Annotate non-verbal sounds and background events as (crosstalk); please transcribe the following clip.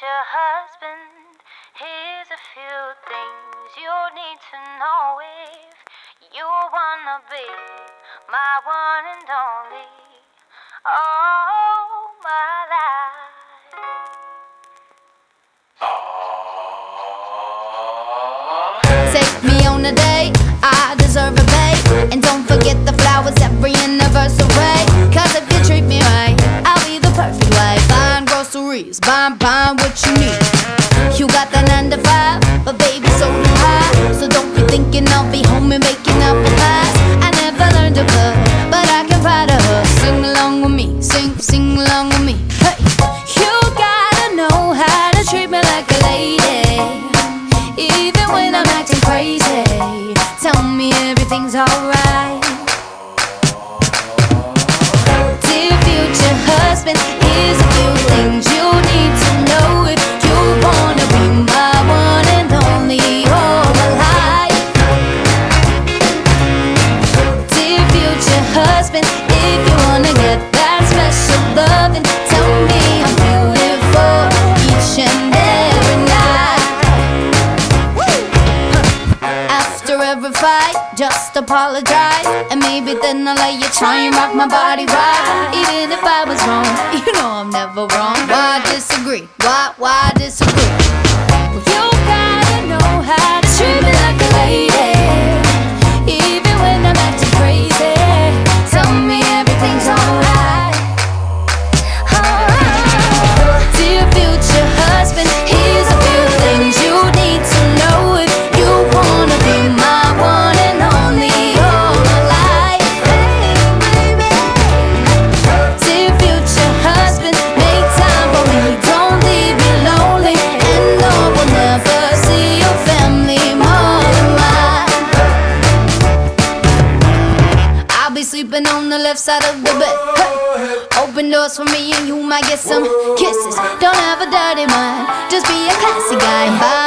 future husband, here's a few things you need to know if you wanna be my one and only. Oh, my life. Take me on a date, I deserve a buying, buying what you need. You got that 9 to 5, but baby, so do I. So don't be thinking I'll be home and making apple pies. I never learned to cook, but I can buy the hook. Sing along with me, sing, sing along with me. Hey, you gotta know how to treat me like a lady. Even when I'm acting crazy, tell me everything's alright. Fight, just apologize. And maybe then I'll let you try and rock my body right. Even if I was wrong, (laughs) you know I'm never wrong. Why disagree? Why, why disagree? Left side of the bed. Open doors for me and you might get some kisses. Don't have a dirty mind, just be a classy guy. Buy